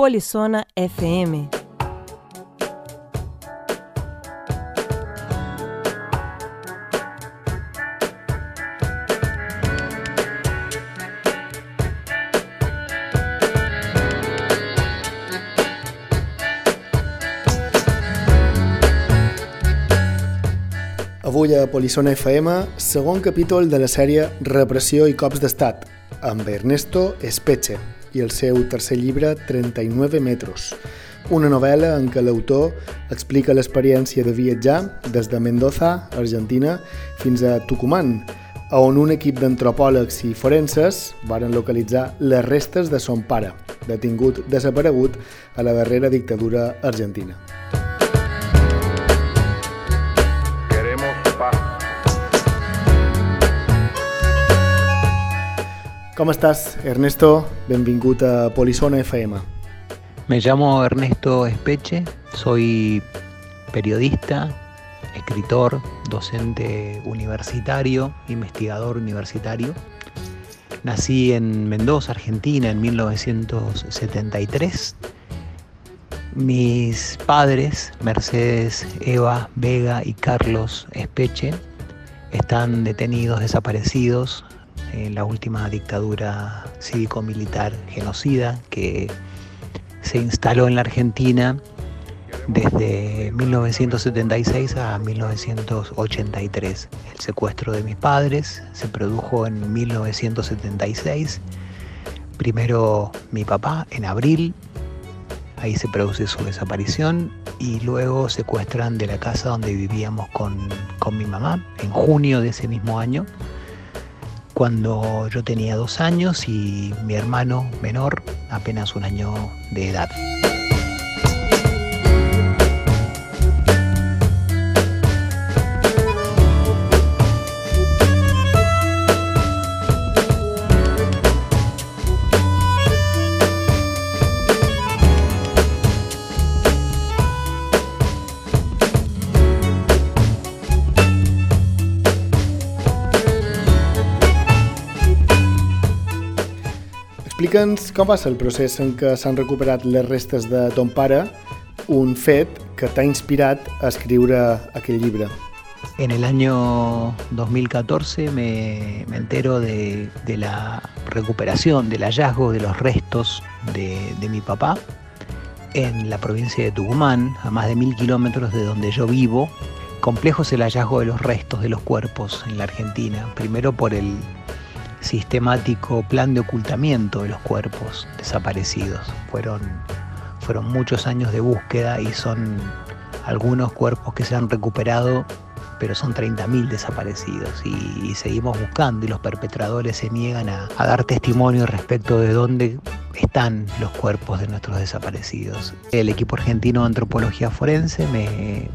Polissona FM. Avui a Polissona FM, segon capítol de la sèrie Repressió i cops d'estat, amb Ernesto Espeche i el seu tercer llibre 39 metres, una novel·la en què l'autor explica l'experiència de viatjar des de Mendoza, Argentina, fins a Tucumán, on un equip d'antropòlegs i forenses varen localitzar les restes de son pare, detingut desaparegut a la darrera dictadura argentina. ¿Cómo estás, Ernesto? Benvingut a Polizona FM. Me llamo Ernesto Espeche, soy periodista, escritor, docente universitario, investigador universitario. Nací en Mendoza, Argentina, en 1973. Mis padres, Mercedes, Eva, Vega y Carlos Espeche, están detenidos, desaparecidos en la última dictadura cívico-militar genocida que se instaló en la Argentina desde 1976 a 1983. El secuestro de mis padres se produjo en 1976. Primero mi papá en abril, ahí se produce su desaparición y luego secuestran de la casa donde vivíamos con, con mi mamá en junio de ese mismo año cuando yo tenía dos años y mi hermano menor apenas un año de edad. Explica'ns com va ser el procés en què s'han recuperat les restes de ton pare, un fet que t'ha inspirat a escriure aquell llibre. En el año 2014 me, me entero de, de, la recuperación, del hallazgo de los restos de, de, mi papá en la provincia de Tucumán, a más de mil kilómetros de donde yo vivo. Complejo es el hallazgo de los restos de los cuerpos en la Argentina, primero por el sistemático plan de ocultamiento de los cuerpos desaparecidos. Fueron, fueron muchos años de búsqueda y son algunos cuerpos que se han recuperado, pero son 30.000 desaparecidos y, seguimos buscando y los perpetradores se niegan a, a dar testimonio respecto de dónde están los cuerpos de nuestros desaparecidos. El equipo argentino de antropología forense me,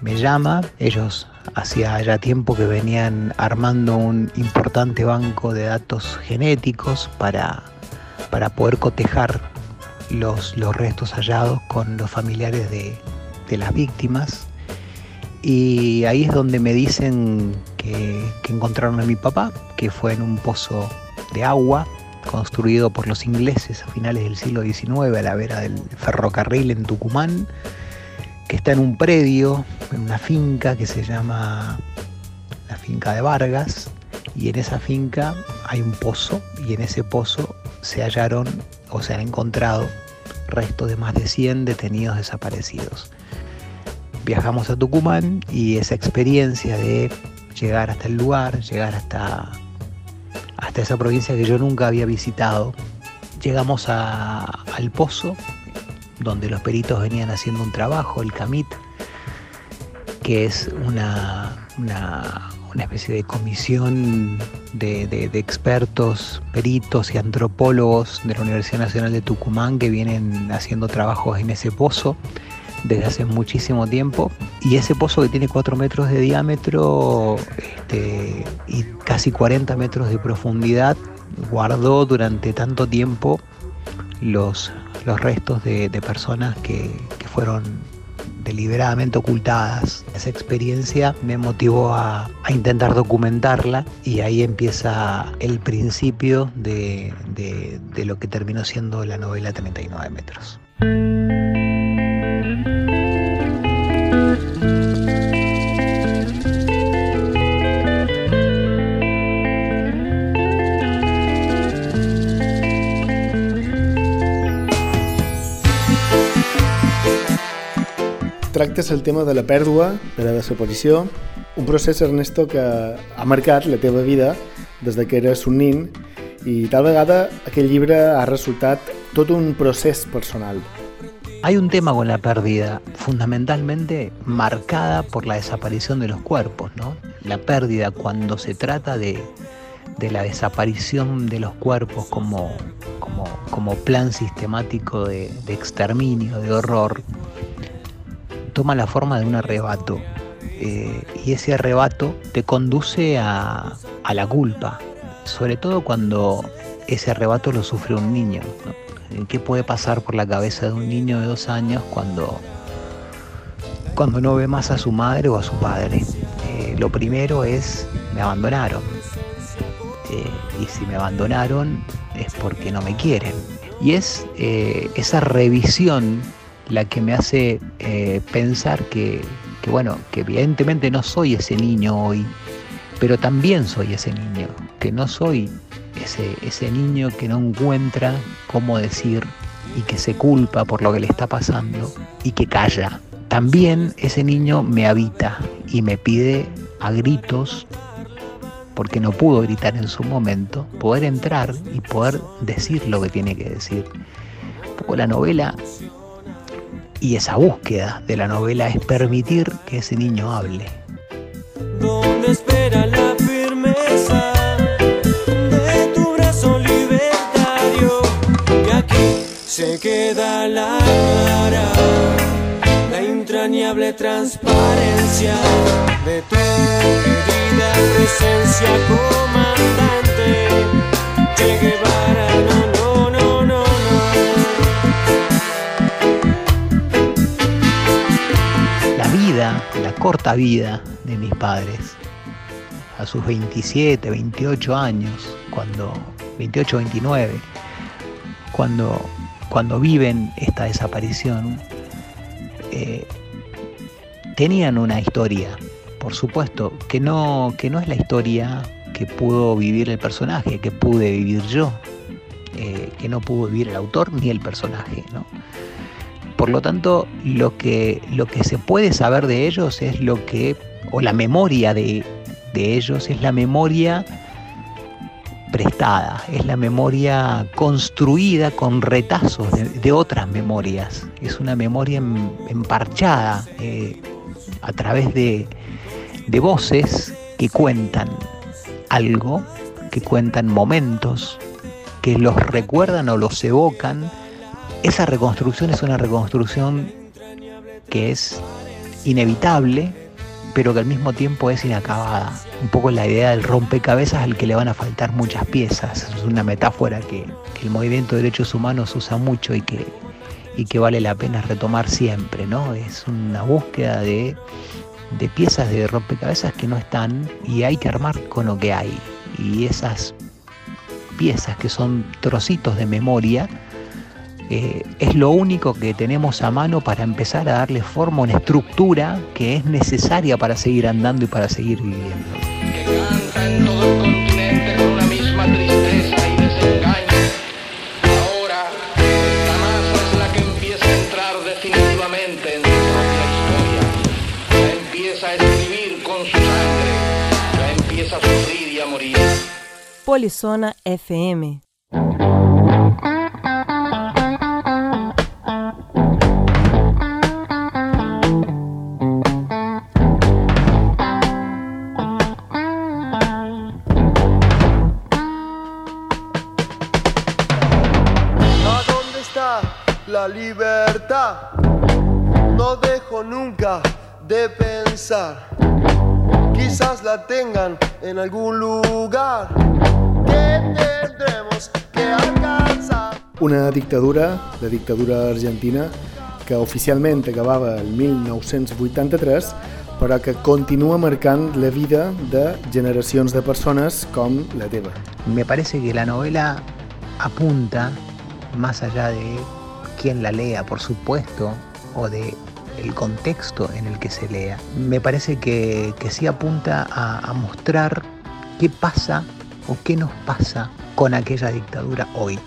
me llama, ellos hacía ya tiempo que venían armando un importante banco de datos genéticos para, para poder cotejar los, los restos hallados con los familiares de, de, las víctimas. Y ahí es donde me dicen que, que encontraron a mi papá, que fue en un pozo de agua construido por los ingleses a finales del siglo XIX a la vera del ferrocarril en Tucumán que está en un predio, en una finca que se llama la finca de Vargas, y en esa finca hay un pozo, y en ese pozo se hallaron o se han encontrado restos de más de 100 detenidos desaparecidos. Viajamos a Tucumán y esa experiencia de llegar hasta el lugar, llegar hasta, hasta esa provincia que yo nunca había visitado, llegamos al pozo donde los peritos venían haciendo un trabajo, el CAMIT, que es una, una, especie de comisión de, de, de, expertos, peritos y antropólogos de la Universidad Nacional de Tucumán que vienen haciendo trabajos en ese pozo desde hace muchísimo tiempo. Y ese pozo que tiene 4 metros de diámetro este, y casi 40 metros de profundidad guardó durante tanto tiempo los, los restos de, personas que, que, fueron deliberadamente ocultadas. Esa experiencia me motivó a, intentar documentarla y ahí empieza el principio de, de lo que terminó siendo la novela 39 metros. Tractes el tema de la pèrdua, de la desaparició, un procés, Ernesto, que ha marcat la teva vida des de que eres un nin i tal vegada aquell llibre ha resultat tot un procés personal. Hay un tema con la pérdida fundamentalmente marcada por la desaparición de los cuerpos, ¿no? La pérdida cuando se trata de, de la desaparición de los cuerpos como, como, como plan sistemático de, de exterminio, de horror, toma la forma de un arrebato. Eh, y ese arrebato te conduce a, la culpa, sobre todo cuando ese arrebato lo sufre un niño. ¿Qué puede pasar por la cabeza de un niño de dos años cuando, cuando no ve más a su madre o a su padre? Eh, lo primero es, me abandonaron. Eh, y si me abandonaron es porque no me quieren. Y es esa revisión la que me hace eh, pensar que, bueno, que evidentemente no soy ese niño hoy, pero también soy ese niño, que no soy ese, ese niño que no encuentra cómo decir y que se culpa por lo que le está pasando y que calla. También ese niño me habita y me pide a gritos, porque no pudo gritar en su momento, poder entrar y poder decir lo que tiene que decir. Un poco la novela y esa búsqueda de la novela es permitir que ese niño hable. ¿Dónde espera la firmeza de tu brazo libertario? Que aquí se queda la clara, la entrañable transparencia de tu querida presencia, comandante. Corta vida de mis padres. A sus 27, 28 años, cuando 28, 29, cuando, cuando viven esta desaparición, eh, tenían una historia, por supuesto, que no, que no es la historia que pudo vivir el personaje, que pude vivir yo, eh, que no pudo vivir el autor ni el personaje. ¿no? Por lo tanto, lo que, lo que se puede saber de ellos es lo que, o la memoria de, ellos es la memoria prestada, es la memoria construida con retazos de, otras memorias, es una memoria emparchada eh, a través de, de voces que cuentan algo, que cuentan momentos, que los recuerdan o los evocan esa reconstrucción es una reconstrucción que es inevitable, pero que al mismo tiempo es inacabada. Un poco la idea del rompecabezas al que le van a faltar muchas piezas. Es una metáfora que, el movimiento de derechos humanos usa mucho y que, y que vale la pena retomar siempre, ¿no? Es una búsqueda de, de piezas de rompecabezas que no están y hay que armar con lo que hay. Y esas piezas que son trocitos de memoria, eh, es lo único que tenemos a mano para empezar a darle forma una estructura que es necesaria para seguir andando y para seguir viviendo. Que canta Polisona FM no dejo nunca de pensar. Quizás la tengan en algún lugar que tendremos que alcanzar. Una dictadura, la dictadura argentina, que oficialment acabava el 1983, però que continua marcant la vida de generacions de persones com la teva. Me parece que la novela apunta, más allá de quien la lea, por supuesto, o de el contexto en el que se lea, me parece que, que sí apunta a, a mostrar qué pasa o qué nos pasa con aquella dictadura hoy,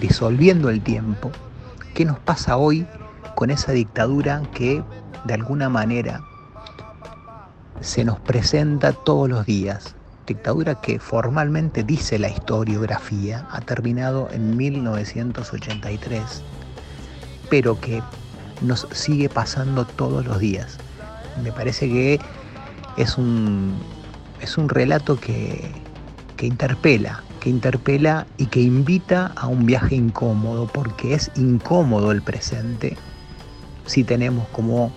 disolviendo el tiempo, qué nos pasa hoy con esa dictadura que de alguna manera se nos presenta todos los días. Dictadura que formalmente dice la historiografía, ha terminado en 1983, pero que nos sigue pasando todos los días. Me parece que es un, es un relato que, que interpela, que interpela y que invita a un viaje incómodo, porque es incómodo el presente si tenemos como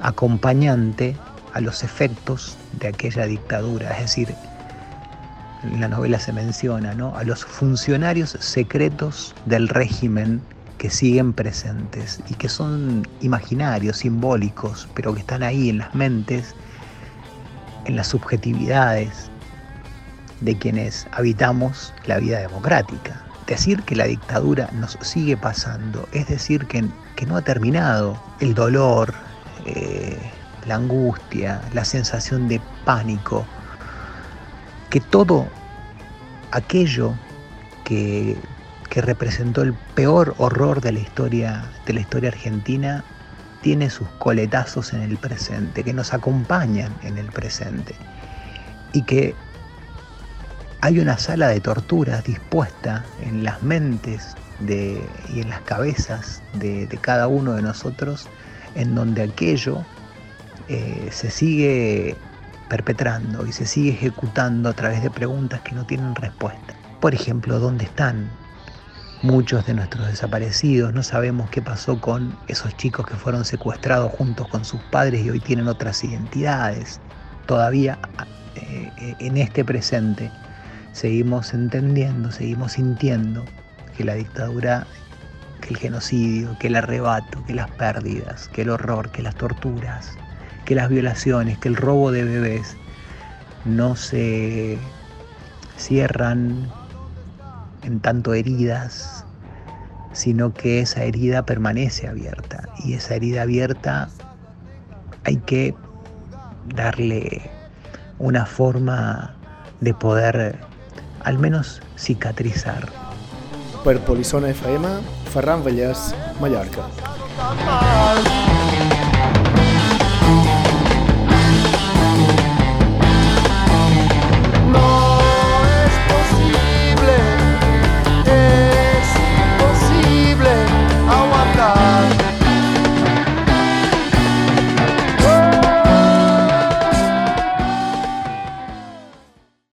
acompañante a los efectos de aquella dictadura, es decir, en la novela se menciona, ¿no? a los funcionarios secretos del régimen que siguen presentes y que son imaginarios, simbólicos, pero que están ahí en las mentes, en las subjetividades de quienes habitamos la vida democrática. Decir que la dictadura nos sigue pasando es decir que, no ha terminado el dolor, eh, la angustia, la sensación de pánico, que todo aquello que, que representó el peor horror de la historia de la historia argentina tiene sus coletazos en el presente, que nos acompañan en el presente. Y que hay una sala de torturas dispuesta en las mentes de, y en las cabezas de, cada uno de nosotros en donde aquello eh, se sigue perpetrando y se sigue ejecutando a través de preguntas que no tienen respuesta. Por ejemplo, ¿dónde están muchos de nuestros desaparecidos? No sabemos qué pasó con esos chicos que fueron secuestrados juntos con sus padres y hoy tienen otras identidades. Todavía eh, en este presente seguimos entendiendo, seguimos sintiendo que la dictadura que el genocidio, que el arrebato, que las pérdidas, que el horror, que las torturas, que las violaciones, que el robo de bebés no se cierran en tanto heridas, sino que esa herida permanece abierta y esa herida abierta hay que darle una forma de poder al menos cicatrizar. Per Polissona FM, Ferran Vallès, Mallorca.